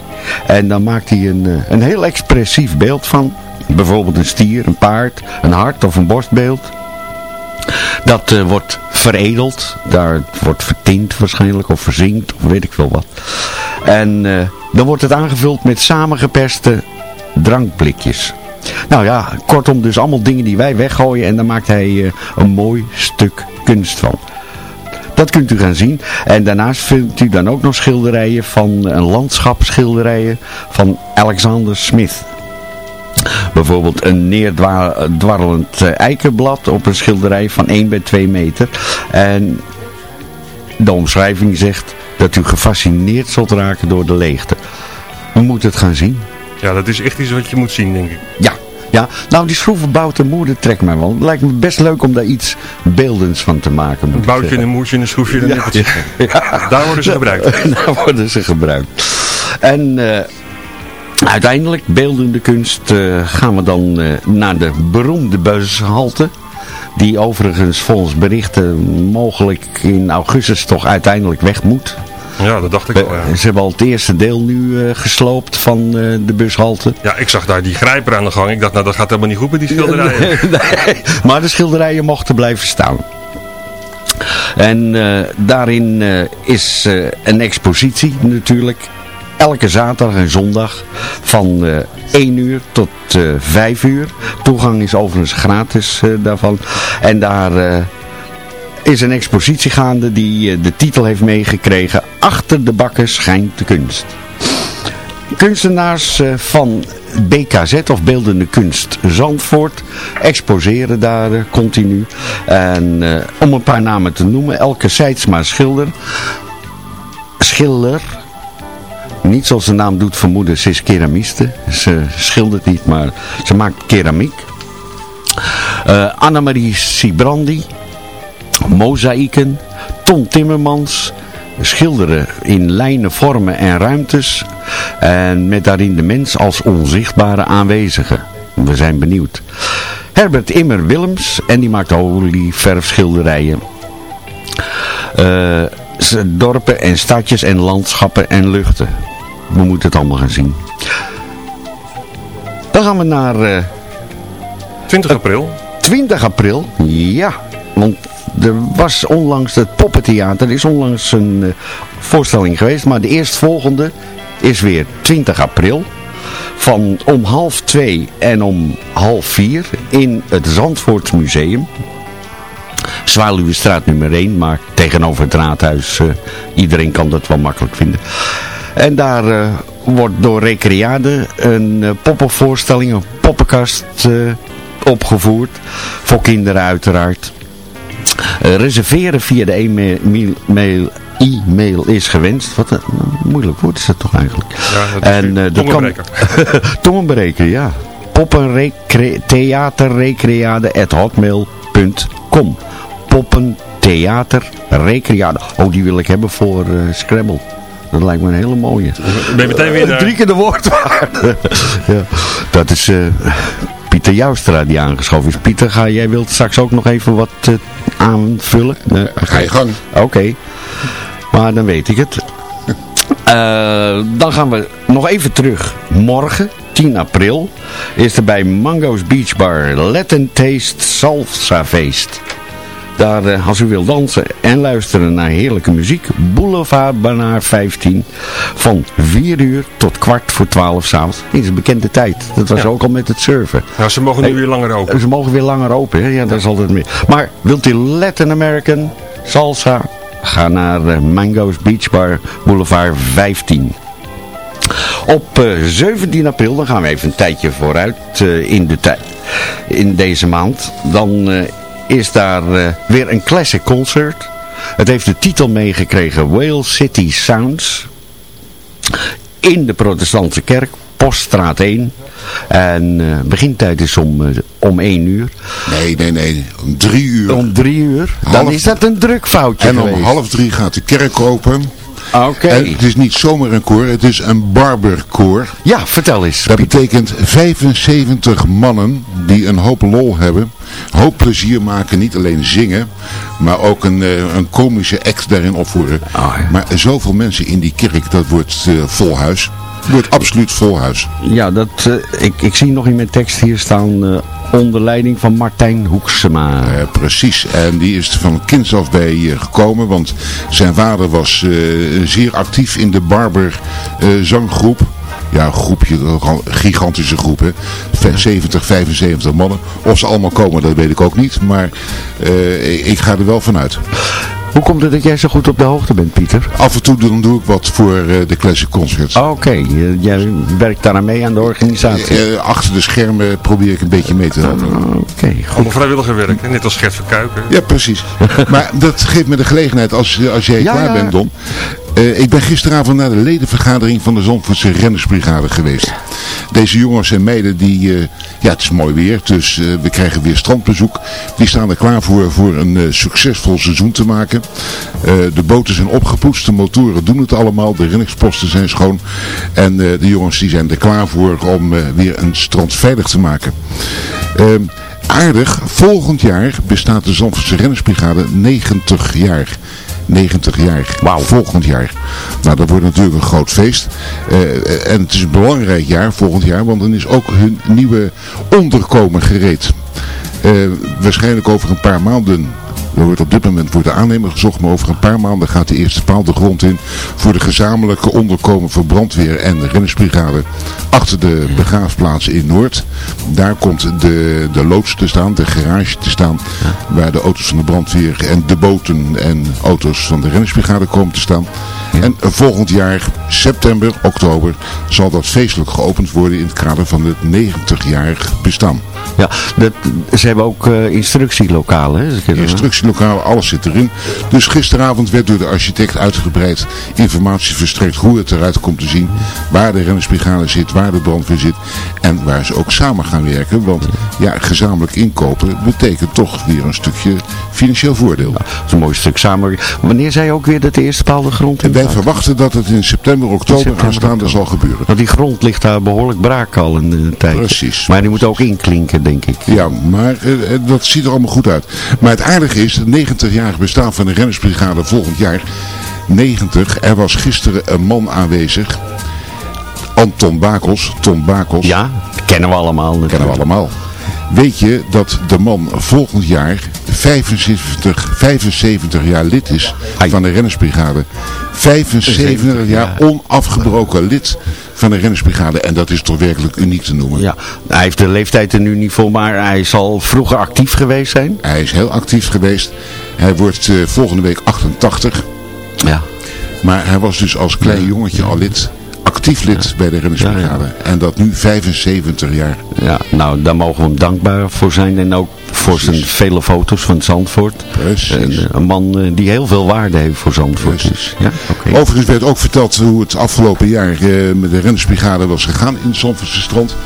En dan maakt hij een, een heel expressief beeld van. Bijvoorbeeld een stier, een paard, een hart of een borstbeeld. Dat eh, wordt veredeld. Daar wordt vertint waarschijnlijk of verzinkt of weet ik veel wat. En eh, dan wordt het aangevuld met samengeperste drankblikjes. Nou ja, kortom dus allemaal dingen die wij weggooien en daar maakt hij eh, een mooi stuk kunst van. Dat kunt u gaan zien. En daarnaast vindt u dan ook nog schilderijen van een landschapsschilderijen van Alexander Smith. Bijvoorbeeld een neerdwarrelend eh, eikenblad op een schilderij van 1 bij 2 meter. En de omschrijving zegt dat u gefascineerd zult raken door de leegte. U moet het gaan zien. Ja, dat is echt iets wat je moet zien, denk ik. Ja, ja. nou die schroevenbouten moeder trekt mij wel. Het lijkt me best leuk om daar iets beeldends van te maken. Een boutje, een moertje, een schroefje, een Ja, ja. Daar worden ze gebruikt. Daar worden ze gebruikt. En eh, uiteindelijk, beeldende kunst, eh, gaan we dan eh, naar de beroemde bushalte. Die overigens volgens berichten mogelijk in augustus toch uiteindelijk weg moet. Ja, dat dacht ik al. Ja. Ze hebben al het eerste deel nu eh, gesloopt van de bushalte. ja, ik zag daar die grijper aan de gang. Ik dacht, nou dat gaat helemaal niet goed met die schilderijen. Nee, maar de schilderijen mochten blijven staan. En daarin is een expositie natuurlijk. Elke zaterdag en zondag van eh 1 uur tot eh 5 uur. Toegang is overigens gratis eh, daarvan. En daar is een expositie gaande die de titel heeft meegekregen. Achter de bakken schijnt de kunst. Kunstenaars van BKZ of Beeldende Kunst Zandvoort exposeren daar continu. En om een paar namen te noemen, Elke Seidsma Schilder. Schiller. Niet zoals de naam doet vermoeden, ze is keramiste. Ze schildert niet, maar ze maakt keramiek. Eh Annemarie Sibrandi. Mozaïeken. Ton Timmermans. Schilderen in lijnen, vormen en ruimtes. En met daarin de mens als onzichtbare aanwezige. We zijn benieuwd. Herbert Immer Willems. En die maakt olieverfschilderijen. Z- dorpen en stadjes en landschappen en luchten. We moeten het allemaal gaan zien. Dan gaan we naar... eh, 20 april. 20 april, ja, want er was onlangs het Poppentheater, er is onlangs een eh, voorstelling geweest, maar de eerstvolgende is weer 20 april. Van om half twee en om half vier in het Zandvoort Museum. Zwaluwestraat nummer 1, maar tegenover het raadhuis, eh, iedereen kan dat wel makkelijk vinden. En daar eh, wordt door Recreade een eh, poppenvoorstelling, een poppenkast eh, opgevoerd. Voor kinderen uiteraard. Reserveren via de e-mail mail- e-mail is gewenst. Wat een moeilijk woord is dat toch eigenlijk. Ja, dat en kan... tongenbreker. Tongenbreker, ja. Poppentheaterrecreade at hotmail.com Poppentheaterrecreade. Oh, die wil ik hebben voor Scrabble. Dat lijkt me een hele mooie. Ben meteen weer... Drie keer de woordwaarde. ja, dat is eh, Pieter Joustra die aangeschoven is. Pieter, ga, jij wilt straks ook nog even wat eh, aanvullen? Ga je gang. Oké, maar dan weet ik het. Eh, dan gaan we nog even terug. Morgen, 10 april, is er bij Mango's Beach Bar Latin Taste Salsa Feest. Daar, eh, als u wilt dansen en luisteren naar heerlijke muziek, Boulevard Banaar 15, van 4 uur tot kwart voor 12 s'avonds. Dat is een bekende tijd. Dat was Ja. ook al met het surfen. Nou, ze mogen nu weer langer open. Ze mogen weer langer open, hè? ja, dat is altijd meer. Maar wilt u Latin American salsa? Ga naar eh, Mango's Beach Bar Boulevard 15. Op eh, 17 april, dan gaan we even een tijdje vooruit eh, in de tijd. In deze maand. Dan eh, is daar eh, weer een classic concert. Het heeft de titel meegekregen Whale City Sounds. In de protestantse kerk, Poststraat 1. En eh, begintijd is om, eh, om 1 uur. Nee, nee, nee. Om drie uur. Om 3 uur. Dan Half- is dat een druk foutje En om geweest. half drie gaat de kerk open. Oké. En het is niet zomaar een koor, het is een barberkoor. Ja, vertel eens. Dat betekent 75 mannen die een hoop lol hebben, hoop plezier maken, niet alleen zingen, maar ook een, eh, een komische act daarin opvoeren. Ah, ja. Maar zoveel mensen in die kerk, dat wordt eh, vol huis. Wordt absoluut vol huis. Ja, dat, eh, ik, ik zie nog in mijn tekst hier staan eh, onder leiding van Martijn Hoeksema. Eh, precies, en die is van kinds af bij gekomen, want zijn vader was eh, zeer actief in de Barber zanggroep. Ja, een groepje, een gigantische groep, hè. Ve- 70, 75 mannen. Of ze allemaal komen, dat weet ik ook niet, maar ik ga er wel vanuit. Hoe komt het dat jij zo goed op de hoogte bent, Pieter? Af en toe dan doe ik wat voor eh, de Classic Concerts. Oké, jij werkt daar aan mee aan de organisatie. Eh, achter de schermen probeer ik een beetje mee te helpen. Oké, goed. Allemaal vrijwilligerwerk, hè? net als Gert Verkuiken. Ja, precies. maar dat geeft me de gelegenheid, als, als jij Ja, klaar ja. bent, Don. Eh, ik ben gisteravond naar de ledenvergadering van de Zandvoortse Rennersbrigade geweest. Deze jongens en meiden, die, eh, ja, het is mooi weer, dus eh, we krijgen weer strandbezoek. Die staan er klaar voor, voor een succesvol seizoen te maken. De boten zijn opgepoetst, de motoren doen het allemaal, de renningsposten zijn schoon. En de jongens die zijn er klaar voor om weer een strand veilig te maken. Ehm, aardig, volgend jaar bestaat de Zandvoortse Rennersbrigade 90 jaar. 90 jaar. Wauw. Volgend jaar. Nou, dat wordt natuurlijk een groot feest. Eh, en het is een belangrijk jaar volgend jaar, want dan is ook hun nieuwe onderkomen gereed. Eh, waarschijnlijk over een paar maanden er wordt op dit moment wordt de aannemer gezocht, maar over een paar maanden gaat de eerste paal de grond in voor de gezamenlijke onderkomen voor brandweer en de achter de begraafplaats in Noord. Daar komt de, de loods te staan, de garage te staan, waar de auto's van de brandweer en de boten en auto's van de rennersbrigade komen te staan. En volgend jaar, september, oktober, zal dat feestelijk geopend worden in het kader van het 90-jarig bestaan. Ja, dat, ze hebben ook eh, instructielokalen. Hè? Instructielokaal, alles zit erin. Dus gisteravond werd door de architect uitgebreid informatie verstrekt hoe het eruit komt te zien. Waar de rennersbrigade zit, waar de brandweer zit en waar ze ook samen gaan werken. Want ja, gezamenlijk inkopen betekent toch weer een stukje financieel voordeel. Dat is een mooi stuk samen. Wanneer zei je ook weer dat de eerste paal de grond in wij verwachten dat het in september, oktober September, aanstaande zal gebeuren. Want die grond ligt daar behoorlijk braak al een eh, tijd. Precies. Maar die moet ook inklinken, denk ik. Ja, maar eh, eh, dat ziet er allemaal goed uit. Maar het aardige is, het 90-jarig bestaan van de rennersbrigade volgend jaar. 90, er was gisteren een man aanwezig. Anton Bakels, Tom Bakels, Ja, kennen we allemaal natuurlijk. kennen we allemaal. Weet je dat de man volgend jaar 75, 75 jaar lid is van de rennersbrigade. 75 jaar onafgebroken lid van de rennersbrigade. En dat is toch werkelijk uniek te noemen. Ja, hij heeft de leeftijd er nu niet voor, maar hij zal vroeger actief geweest zijn. Hij is heel actief geweest. Hij wordt eh, volgende week 88. Ja. Maar hij was dus als klein jongetje al lid. Actief lid bij de rennersbrigade. En dat nu 75 jaar. Ja, nou, daar mogen we hem dankbaar voor zijn. En ook voor zijn vele foto's van Zandvoort. Precies. Eh, een man eh, die heel veel waarde heeft voor Zandvoort. Dus, ja, oké. Overigens werd ook verteld hoe het afgelopen jaar eh, met de rennersbrigade was gegaan in Zandvoortse strand.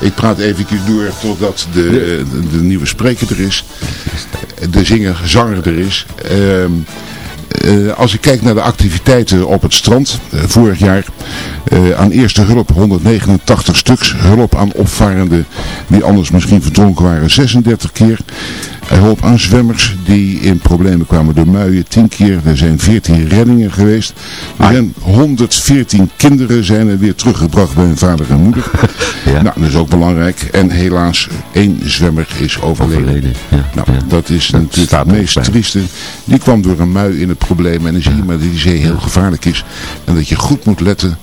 Ik praat even door totdat de, de, de nieuwe spreker er is. De zinger, zanger er is. Ehm, eh, als ik kijk naar de activiteiten op het strand, eh, vorig jaar eh, aan eerste hulp 189 stuks, hulp aan opvarenden die anders misschien verdronken waren 36 keer. Hij hulp aan zwemmers die in problemen kwamen door muien. Tien keer, er zijn 14 reddingen geweest. Er zijn 114 kinderen zijn er weer teruggebracht bij hun vader en moeder. Ja. Nou, dat is ook belangrijk. En helaas, één zwemmer is overleden. Overleden, ja. Nou, Ja. dat is Dat natuurlijk het meest trieste. Die kwam door een mui in het probleem. En dan zie je maar dat die zee heel gevaarlijk is. En dat je goed moet letten,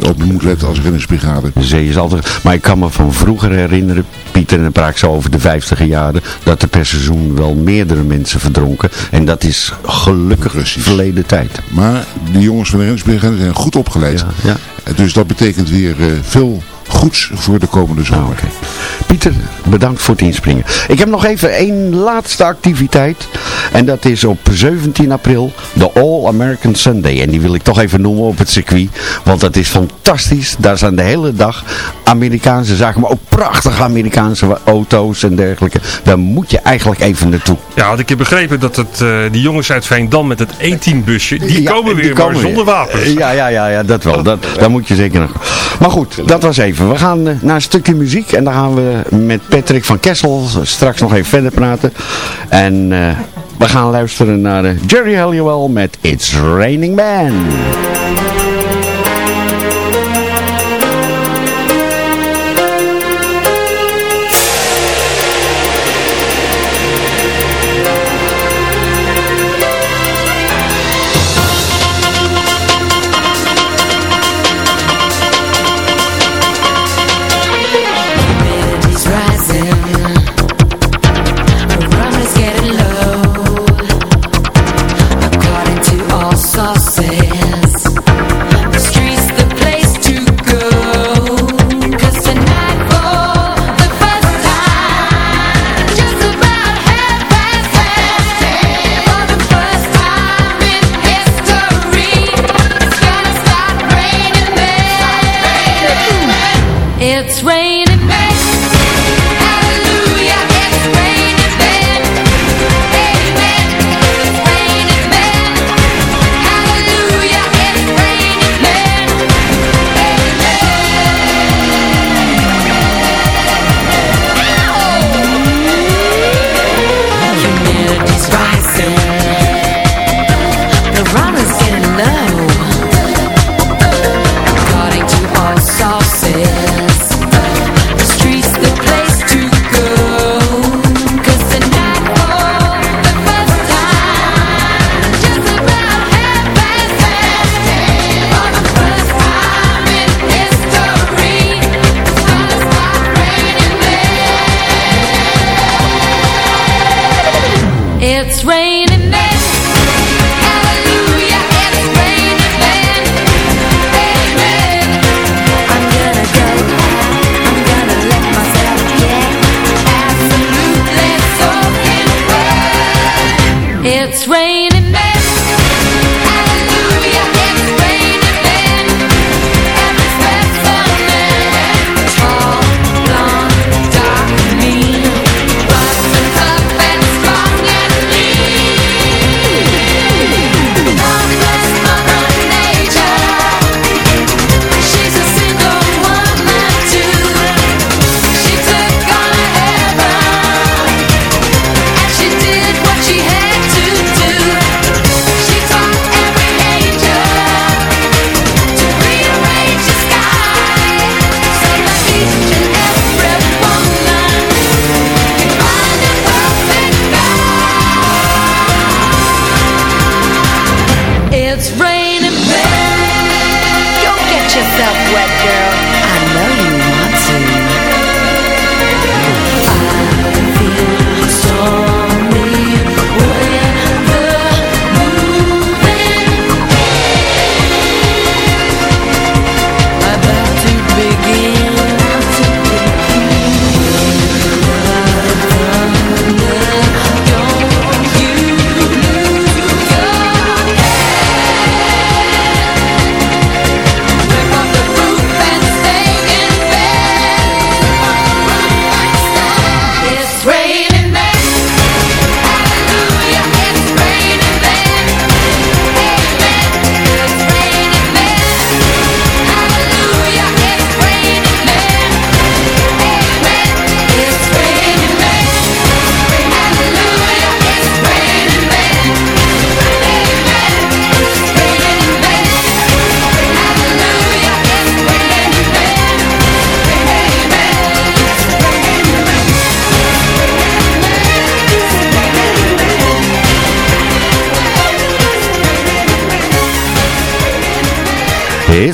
op moet letten als reddingsbrigade. De zee is altijd... Maar ik kan me van vroeger herinneren, Pieter, en dan praat ik zo over de vijftiger jaren, dat er per seizoen wel meerdere mensen verdronken. En dat is gelukkig Precies. verleden tijd. Maar die jongens van de reddingsbrigade zijn goed opgeleid. Ja, ja. Dus dat betekent weer eh, veel goeds voor de komende zomer. Oké. Pieter, bedankt voor het inspringen. Ik heb nog even één laatste activiteit. En dat is op 17 april de All American Sunday. En die wil ik toch even noemen op het circuit. Want dat is fantastisch. Daar zijn de hele dag Amerikaanse zaken. Maar ook prachtige Amerikaanse auto's en dergelijke. Daar moet je eigenlijk even naartoe. Ja, want ik heb begrepen dat het, eh, die jongens uit Veendam met het E-team busje, die Ja, komen weer, die maar zonder wapens. Ja, ja, ja, ja dat wel. Dat, daar moet je zeker nog. Maar goed, dat was even. We gaan eh, naar een stukje muziek. En dan gaan we met Patrick van Kessel straks nog even verder praten. En eh, we gaan luisteren naar eh, Jerry Halliwell met It's Raining Man.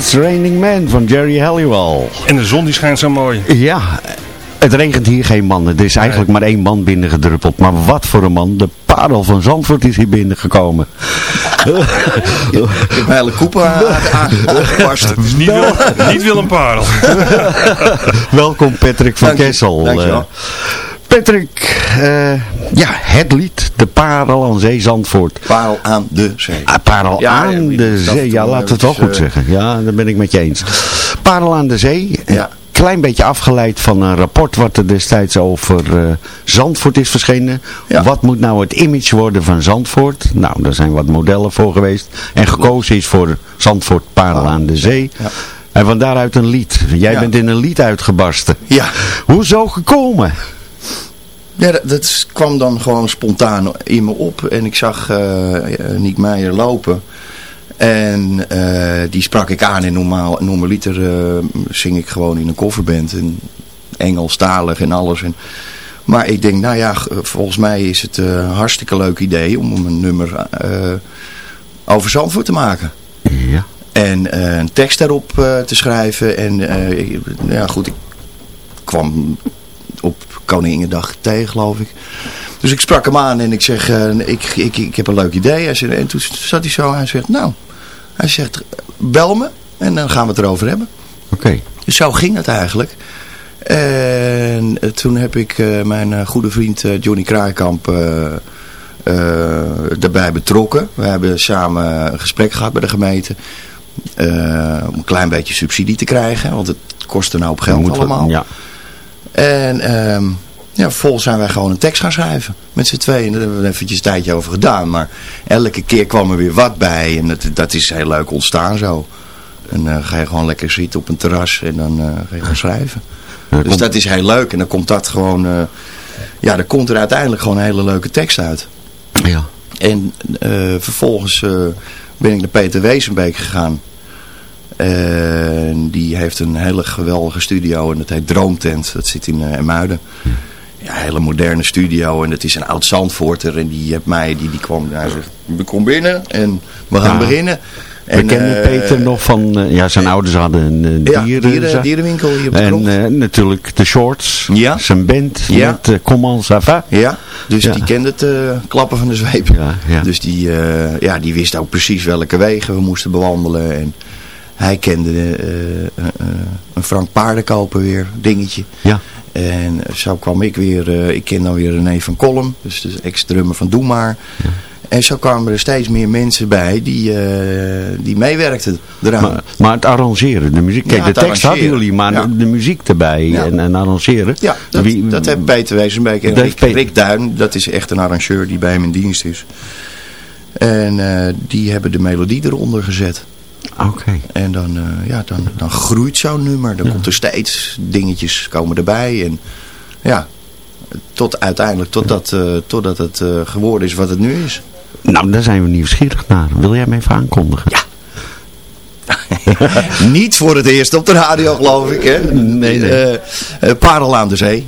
It's Raining Man van Jerry Halliwell. En de zon die schijnt zo mooi. Ja, het regent hier geen man. Er is eigenlijk maar één man binnengedruppeld. Maar wat voor een man. De parel van Zandvoort is hier binnengekomen. Ik heb mijn hele koepel aangepast. Het is niet, Wil, niet Willem Parel. Welkom Patrick van Dank. Kessel. Dankjewel. Patrick, eh, ja, het lied, de parel aan zee Zandvoort. Parel aan de zee. Ah, parel Ja, aan ja, de zee, ja laat het wel goed eh, zeggen. Ja, daar ben ik met je eens. Parel aan de zee, Ja. klein beetje afgeleid van een rapport wat er destijds over eh, Zandvoort is verschenen. Ja. Wat moet nou het image worden van Zandvoort? Nou, daar zijn wat modellen voor geweest. En gekozen is voor Zandvoort Parel aan de Zee. Ja. En van daaruit een lied. Jij bent in een lied uitgebarsten. Ja. Hoezo gekomen? Ja, dat, dat kwam dan gewoon spontaan in me op. En ik zag eh, Niek Meijer lopen. En eh, die sprak ik aan. En normaal, normaliter eh zing ik gewoon in een coverband. En Engelstalig en alles. En, maar ik denk, nou ja, volgens mij is het een hartstikke leuk idee om een nummer over Zandvoort te maken. Ja. En een tekst daarop te schrijven. En ja, goed, ik kwam op Koninginnedag tegen, geloof ik. Dus ik sprak hem aan en ik zeg, eh, ik, ik, ik heb een leuk idee. Hij zei, en toen zat hij zo, hij zegt, nou, hij zegt, bel me en dan gaan we het erover hebben. Oké. Dus zo ging het eigenlijk. En eh, toen heb ik eh, mijn goede vriend Johnny Kraaikamp erbij betrokken. We hebben samen een gesprek gehad bij de gemeente. om een klein beetje subsidie te krijgen. Want het kostte nou op geld allemaal. Ja. En ehm, ja, vervolgens zijn wij gewoon een tekst gaan schrijven. Met z'n tweeën. Daar hebben we eventjes een tijdje over gedaan. Maar elke keer kwam er weer wat bij. En dat, dat is heel leuk ontstaan zo. En dan ga je gewoon lekker zitten op een terras. En dan eh, ga je gewoon schrijven. Ja, Dus dat is heel leuk. En dan komt dat gewoon... eh, ja, dan komt er uiteindelijk gewoon een hele leuke tekst uit. ja. En vervolgens ben ik naar Peter Wezenbeek gegaan. En die heeft een hele geweldige studio en dat heet Droomtent. Dat zit in uh, Muiden. Ja, hele moderne studio en dat is een oud Zandvoorter. En die heeft mij, die, die kwam, hij zegt, kom binnen en we gaan Ja. beginnen. We En, kennen eh, Peter nog van, eh, ja zijn ouders hadden een eh, Ja, dieren, dieren- dierenwinkel hier op de En eh, natuurlijk de shorts, Ja. zijn band, Ja. met uh, Comment ça va? Ja, dus Ja. die kende het eh, klappen van de zweep. Dus die, eh, ja, die wist ook precies welke wegen we moesten bewandelen. En hij kende eh, eh, eh, een Frank Paardenkoper weer, dingetje. Ja. En zo kwam ik weer, ik ken dan weer René van Kolm, dus de ex-drummer van Doe Maar. En zo kwamen er steeds meer mensen bij die, die meewerkten eraan. Maar, maar het arrangeren, de muziek. Kijk, Ja, de tekst hadden jullie, maar Ja. de, muziek erbij Ja. en, en arrangeren. Ja, dat, Wie- dat heeft Peter Wezenbeek en Rick, heeft Peter- Rick Duin. Dat is echt een arrangeur die bij hem in dienst is. En die hebben de melodie eronder gezet. Oké. En dan, eh, ja, dan, dan groeit zo'n nummer. Dan komt er steeds dingetjes komen erbij. En ja, tot uiteindelijk, totdat, eh, totdat het eh, geworden is wat het nu is. Nou, daar zijn we nieuwsgierig naar. Wil jij me even aankondigen? Ja. Niet voor het eerst op de radio, geloof ik. Hè? Nee, nee. Parel aan de zee.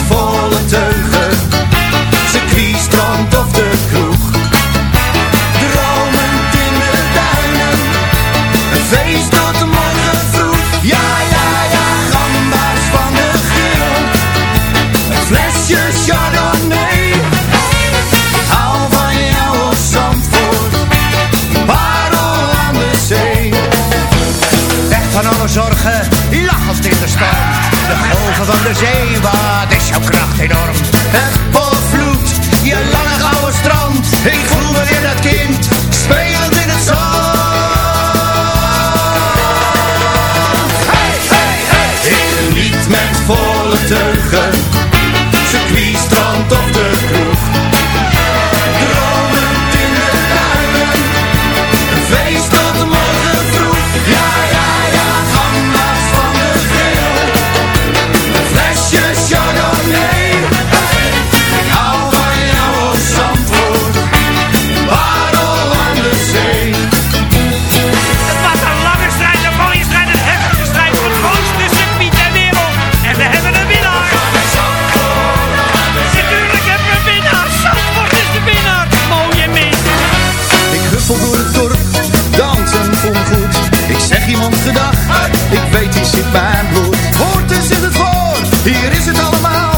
Over van de zee, wat is jouw kracht enorm? Het volvloed, je lange gouden strand. Ik voel me weer dat kind, spelend in het zand. Hey, hey, hey! Ik niet met volle teugen hoort dus in het woord, hier is het allemaal.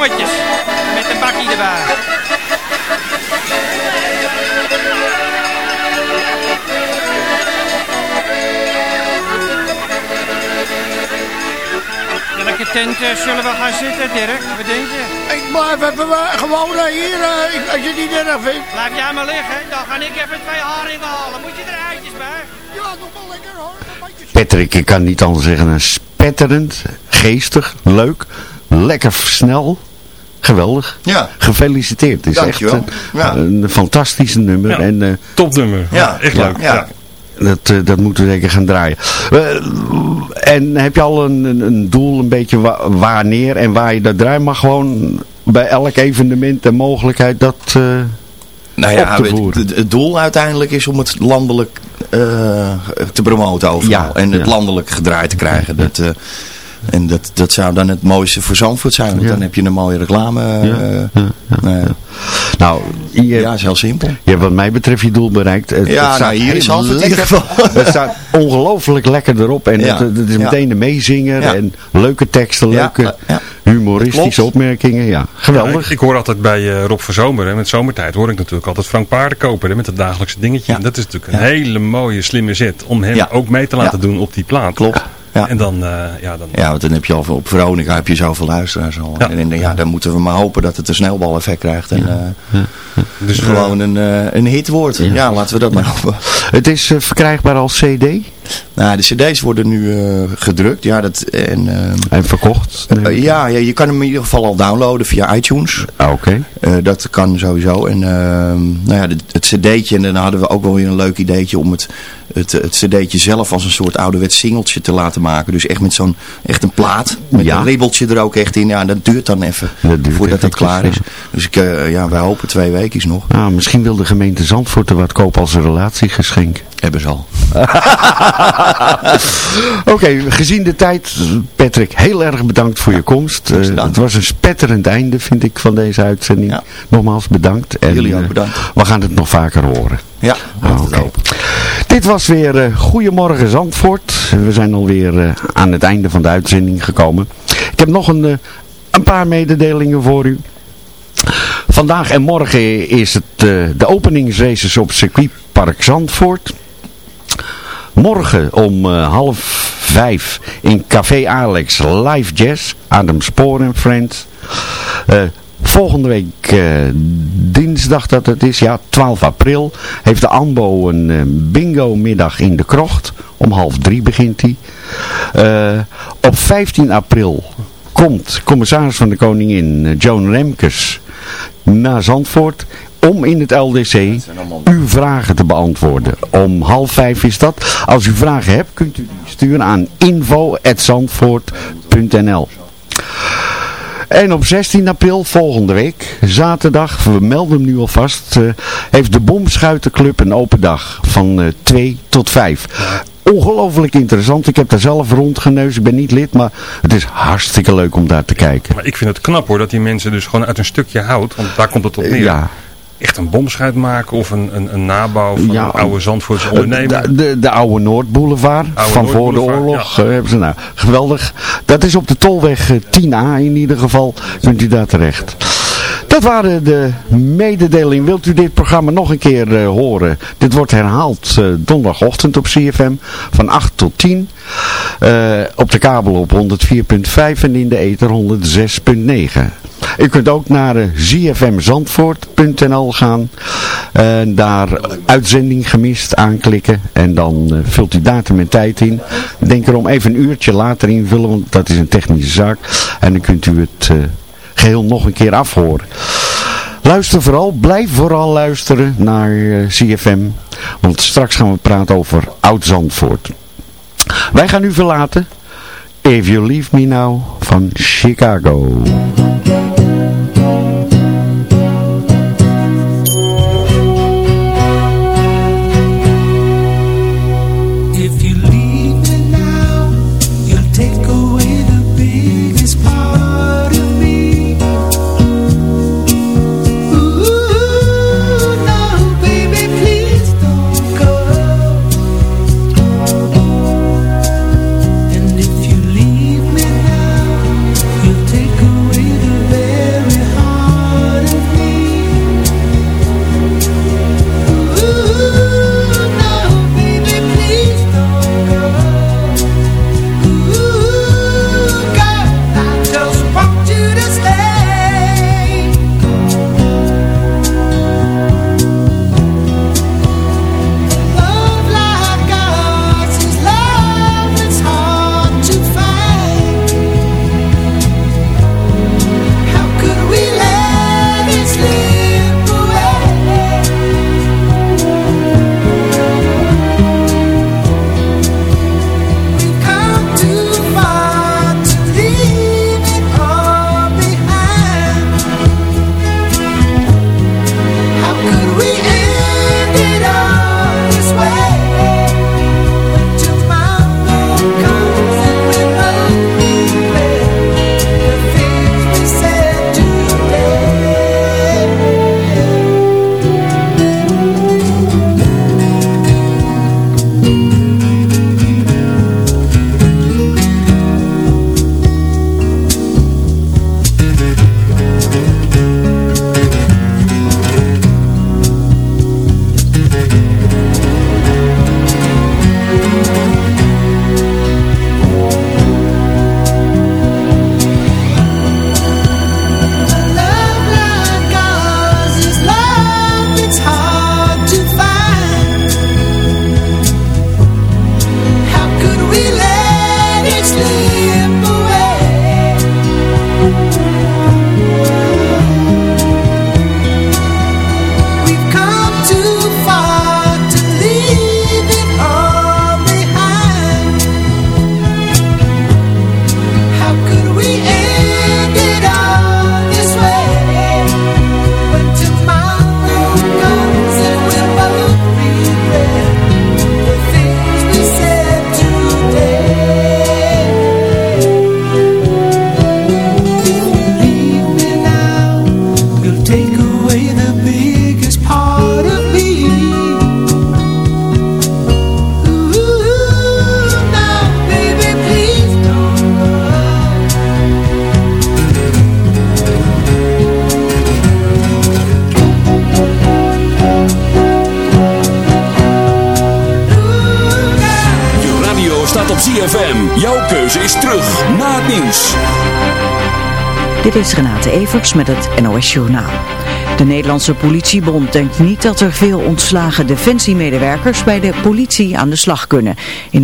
Sliptongetjes. Met een bakkie erbij. Welke tent zullen we gaan zitten, Dirk? Wat denk je? Ik blijf even eh, gewoon eh, hier, eh, ik- als je het niet erg vindt. Blijf jij maar liggen, dan ga ik even twee haringen halen. Moet je er eitjes bij? Ja, nog wel lekker hoor. Patrick, ik kan niet anders zeggen, een spetterend, geestig, leuk, lekker snel. Geweldig. Ja. Gefeliciteerd. Het is Dankjewel. echt een, een fantastisch nummer. Ja, en, eh, Topnummer. Ja, echt ja, leuk. ja. Ja. Dat, eh, dat moeten we zeker gaan draaien. Eh, en heb je al een, een, een doel, een beetje wa- wanneer en waar je dat draait? Maar gewoon bij elk evenement de mogelijkheid dat eh, Nou ja, op te voeren. het, het doel uiteindelijk is om het landelijk eh, te promoten overal. Ja, en het ja. landelijk gedraaid te krijgen. Dat, eh, en dat, dat zou dan het mooiste voor Zandvoort zijn. Want Ja. dan heb je een mooie reclame. eh, Ja, ja, nou ja. Nou, je, Ja, is heel simpel. je hebt wat mij betreft je doel bereikt. Het, Ja, het staat nou, hier is Zandvoort in ieder lekker. geval. Het staat ongelooflijk lekker erop. En Ja, het, het is ja. meteen de meezinger. Ja. En leuke teksten, leuke ja. humoristische opmerkingen. Ja, Ja, geweldig. ik, ik hoor altijd bij eh, Rob van Zomer, hè, met zomertijd, hoor ik natuurlijk altijd Frank Paardenkoper hè, met het dagelijkse dingetje. Ja. En dat is natuurlijk een hele mooie, slimme zet om hem Ja. ook mee te laten Ja. doen op die plaat. Klopt. Ja. En dan, eh, ja, dan Ja, want dan heb je al op Veronica heb je zoveel luisteraars al. Ja. En, en ja, dan moeten we maar hopen dat het een snelbaleffect krijgt. En eh, dus, gewoon een, eh, een hit wordt. Ja. laten we dat maar hopen. Het is eh, verkrijgbaar als cd Nou, de cd's worden nu eh, gedrukt. Ja, dat, en, ehm, en verkocht. ja, ja, je kan hem in ieder geval al downloaden via iTunes. Ah, Oké. Eh, dat kan sowieso. En ehm, nou ja, de- het cd'tje. En dan hadden we ook wel weer een leuk ideetje om het, het, het cd'tje zelf als een soort ouderwets singeltje te laten maken. Dus echt met zo'n, echt een plaat. Met Ja. een ribbeltje er ook echt in. Ja, dat duurt dan even Dat duurt voordat het klaar is. Dus ik, eh, ja, wij hopen twee weken nog. Nou, misschien wil de gemeente Zandvoort er wat kopen als een relatiegeschenk. Hebben ze al. Oké, gezien de tijd, Patrick, heel erg bedankt voor je komst. Eh, het was een spetterend einde, vind ik, van deze uitzending. Ja. Nogmaals bedankt. En, Jullie ook eh, bedankt. we gaan het nog vaker horen. Ja, laten hopen. Dit was weer eh Goedemorgen Zandvoort. We zijn alweer eh, aan het einde van de uitzending gekomen. Ik heb nog een, eh, een paar mededelingen voor u. Vandaag en morgen is het de openingsraces op circuitpark Zandvoort. Morgen om half vijf in Café Alex live jazz. Adam Spoor en Friends. Volgende week eh, dinsdag dat het is, ja 12 april, heeft de ANBO een eh, bingo middag in de krocht. Om half drie begint die. Eh, op 15 april komt commissaris van de Koningin Joan Remkes naar Zandvoort om in het LDC uw vragen te beantwoorden. Om half vijf is dat. Als u vragen hebt, kunt u die sturen aan info.zandvoort.nl en op 16 april volgende week, zaterdag, we melden hem nu alvast, eh, heeft de Bomschuitenclub een open dag van eh 2 tot 5. Ongelooflijk interessant. Ik heb daar zelf rondgeneus. Ik ben niet lid, maar het is hartstikke leuk om daar te kijken. Maar ik vind het knap hoor, dat die mensen dus gewoon uit een stukje hout, want daar komt het op neer. Ja. Echt een bomschuit maken of een, een, een nabouw van Ja, een oude Zandvoortse ondernemer. De, de, de oude Noordboulevard Oude van voor de oorlog eh, hebben ze nou. Geweldig. Dat is op de Tolweg eh, 10A in ieder geval. Kunt u daar terecht. Dat waren de mededelingen. Wilt u dit programma nog een keer eh, horen? Dit wordt herhaald eh, donderdagochtend op CFM van 8 tot 10. Eh, op de kabel op 104.5 en in de ether 106.9. U kunt ook naar uh, zfmzandvoort.nl gaan. En daar uitzending gemist aanklikken. En dan vult u datum en tijd in. Denk erom even een uurtje later invullen, want dat is een technische zaak. En dan kunt u het geheel nog een keer afhoren. Luister vooral, blijf vooral luisteren naar eh, CFM. Want straks gaan we praten over Oud-Zandvoort. Wij gaan u verlaten. If You Leave Me Now van Chicago. Met het NOS Journaal. De Nederlandse politiebond denkt niet dat er veel ontslagen defensiemedewerkers bij de politie aan de slag kunnen. In